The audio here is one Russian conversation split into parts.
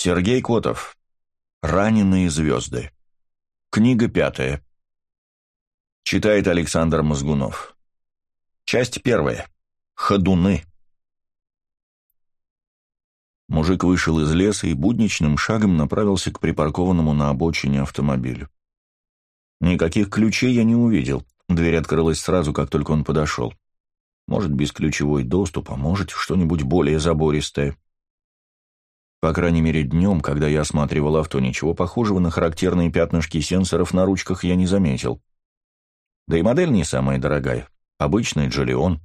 Сергей Котов. Раненые звезды. Книга пятая. Читает Александр Мозгунов. Часть первая. Ходуны. Мужик вышел из леса и будничным шагом направился к припаркованному на обочине автомобилю. Никаких ключей я не увидел. Дверь открылась сразу, как только он подошел. Может, бесключевой доступ, а может, что-нибудь более забористое. По крайней мере, днем, когда я осматривал авто, ничего похожего на характерные пятнышки сенсоров на ручках я не заметил. Да и модель не самая дорогая. Обычный Джолион.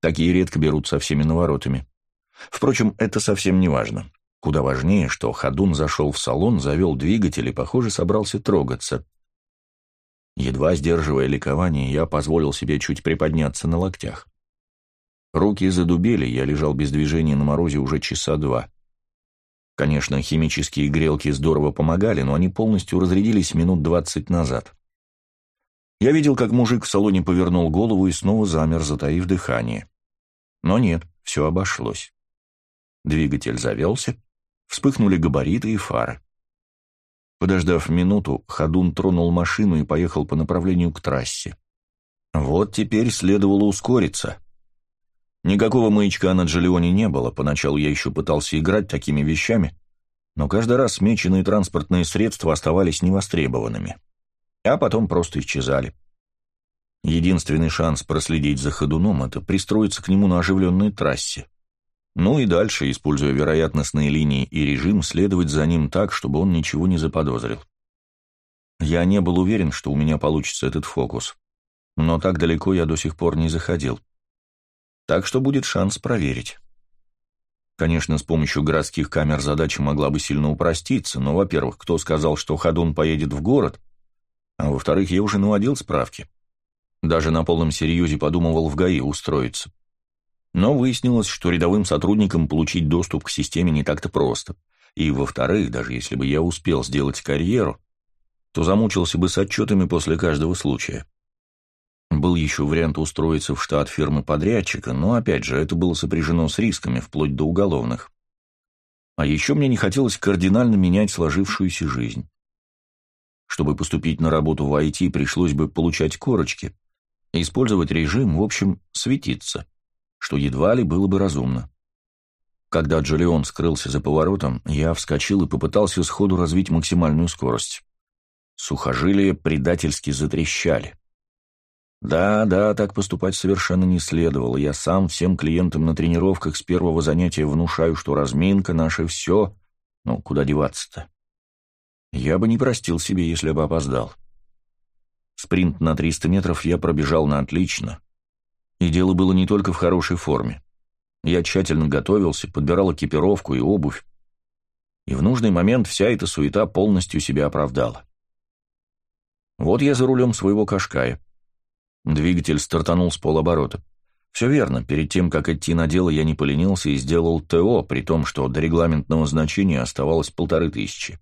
Такие редко берут со всеми наворотами. Впрочем, это совсем не важно. Куда важнее, что Ходун зашел в салон, завел двигатель и, похоже, собрался трогаться. Едва сдерживая ликование, я позволил себе чуть приподняться на локтях. Руки задубели, я лежал без движения на морозе уже часа два. Конечно, химические грелки здорово помогали, но они полностью разрядились минут двадцать назад. Я видел, как мужик в салоне повернул голову и снова замер, затаив дыхание. Но нет, все обошлось. Двигатель завелся, вспыхнули габариты и фары. Подождав минуту, Ходун тронул машину и поехал по направлению к трассе. Вот теперь следовало ускориться. Никакого маячка на Джолионе не было, поначалу я еще пытался играть такими вещами, но каждый раз смеченные транспортные средства оставались невостребованными, а потом просто исчезали. Единственный шанс проследить за ходуном — это пристроиться к нему на оживленной трассе. Ну и дальше, используя вероятностные линии и режим, следовать за ним так, чтобы он ничего не заподозрил. Я не был уверен, что у меня получится этот фокус, но так далеко я до сих пор не заходил. Так что будет шанс проверить. Конечно, с помощью городских камер задача могла бы сильно упроститься, но, во-первых, кто сказал, что Ходун поедет в город, а во-вторых, я уже наводил справки. Даже на полном серьезе подумывал в ГАИ устроиться. Но выяснилось, что рядовым сотрудникам получить доступ к системе не так-то просто. И, во-вторых, даже если бы я успел сделать карьеру, то замучился бы с отчетами после каждого случая. Был еще вариант устроиться в штат фирмы-подрядчика, но, опять же, это было сопряжено с рисками, вплоть до уголовных. А еще мне не хотелось кардинально менять сложившуюся жизнь. Чтобы поступить на работу в IT, пришлось бы получать корочки, использовать режим, в общем, светиться, что едва ли было бы разумно. Когда Джолион скрылся за поворотом, я вскочил и попытался сходу развить максимальную скорость. Сухожилия предательски затрещали. Да, да, так поступать совершенно не следовало. Я сам всем клиентам на тренировках с первого занятия внушаю, что разминка — наше все. Ну, куда деваться-то? Я бы не простил себе, если бы опоздал. Спринт на 300 метров я пробежал на отлично. И дело было не только в хорошей форме. Я тщательно готовился, подбирал экипировку и обувь. И в нужный момент вся эта суета полностью себя оправдала. Вот я за рулем своего Кашкая. Двигатель стартанул с полоборота. Все верно, перед тем, как идти на дело, я не поленился и сделал ТО, при том, что до регламентного значения оставалось полторы тысячи.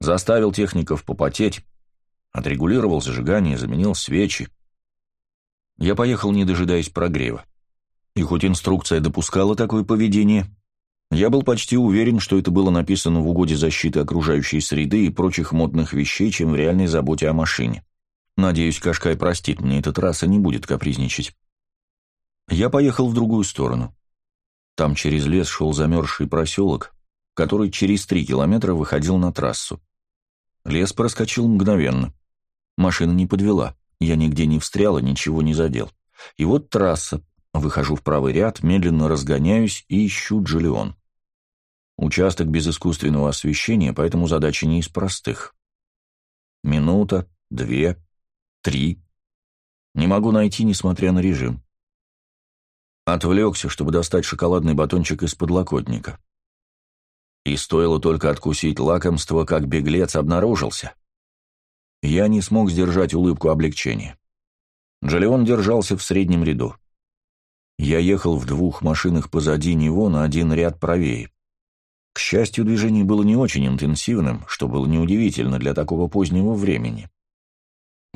Заставил техников попотеть, отрегулировал зажигание, заменил свечи. Я поехал, не дожидаясь прогрева. И хоть инструкция допускала такое поведение, я был почти уверен, что это было написано в угоде защиты окружающей среды и прочих модных вещей, чем в реальной заботе о машине. Надеюсь, Кашкай простит мне этот раз и не будет капризничать. Я поехал в другую сторону. Там через лес шел замерзший проселок, который через три километра выходил на трассу. Лес проскочил мгновенно. Машина не подвела, я нигде не встрял и ничего не задел. И вот трасса. Выхожу в правый ряд, медленно разгоняюсь и ищу Джолион. Участок без искусственного освещения, поэтому задача не из простых. Минута, две, Три. Не могу найти, несмотря на режим. Отвлекся, чтобы достать шоколадный батончик из подлокотника. И стоило только откусить лакомство, как беглец обнаружился. Я не смог сдержать улыбку облегчения. Джолион держался в среднем ряду. Я ехал в двух машинах позади него на один ряд правее. К счастью, движение было не очень интенсивным, что было неудивительно для такого позднего времени.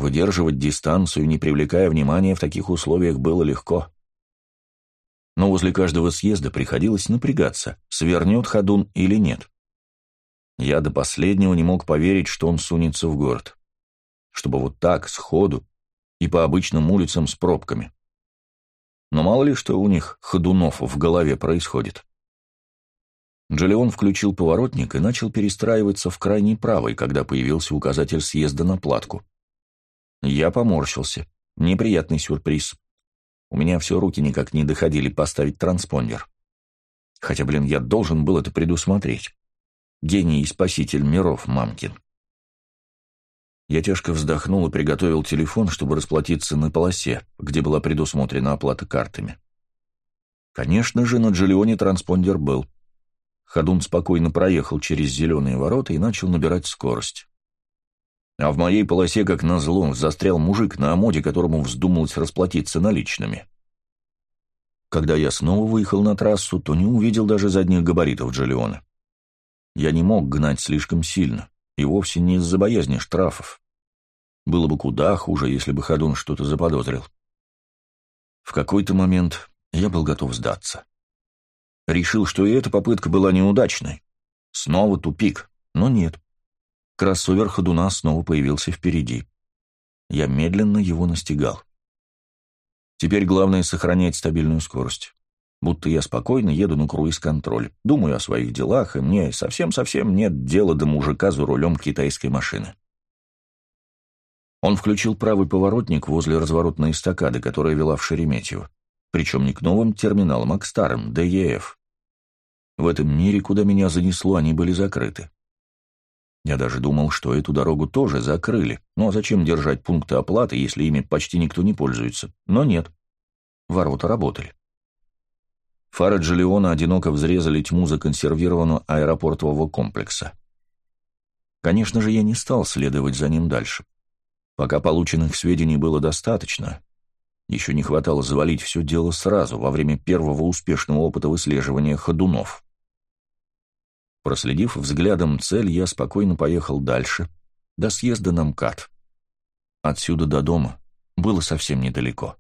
Выдерживать дистанцию, не привлекая внимания, в таких условиях было легко. Но возле каждого съезда приходилось напрягаться, свернет ходун или нет. Я до последнего не мог поверить, что он сунется в город. Чтобы вот так, сходу, и по обычным улицам с пробками. Но мало ли что у них ходунов в голове происходит. Джолион включил поворотник и начал перестраиваться в крайний правый, когда появился указатель съезда на платку. Я поморщился. Неприятный сюрприз. У меня все руки никак не доходили поставить транспондер. Хотя, блин, я должен был это предусмотреть. Гений и спаситель миров, мамкин. Я тяжко вздохнул и приготовил телефон, чтобы расплатиться на полосе, где была предусмотрена оплата картами. Конечно же, на Джиллионе транспондер был. Ходун спокойно проехал через зеленые ворота и начал набирать скорость. А в моей полосе, как назло, застрял мужик на омоде, которому вздумалось расплатиться наличными. Когда я снова выехал на трассу, то не увидел даже задних габаритов Джолиона. Я не мог гнать слишком сильно, и вовсе не из-за боязни штрафов. Было бы куда хуже, если бы Ходун что-то заподозрил. В какой-то момент я был готов сдаться. Решил, что и эта попытка была неудачной. Снова тупик, но нет. Кроссовер Ходуна снова появился впереди. Я медленно его настигал. Теперь главное сохранять стабильную скорость будто я спокойно еду на круиз-контроль, думаю о своих делах, и мне совсем-совсем нет дела до мужика за рулем китайской машины. Он включил правый поворотник возле разворотной эстакады, которая вела в Шереметьево, причем не к новым терминалам, а к старым, ДЕФ. В этом мире, куда меня занесло, они были закрыты. Я даже думал, что эту дорогу тоже закрыли, ну а зачем держать пункты оплаты, если ими почти никто не пользуется? Но нет, ворота работали. Фары Джолиона одиноко взрезали тьму законсервированного аэропортового комплекса. Конечно же, я не стал следовать за ним дальше. Пока полученных сведений было достаточно, еще не хватало завалить все дело сразу, во время первого успешного опыта выслеживания ходунов. Проследив взглядом цель, я спокойно поехал дальше, до съезда на МКАД. Отсюда до дома было совсем недалеко.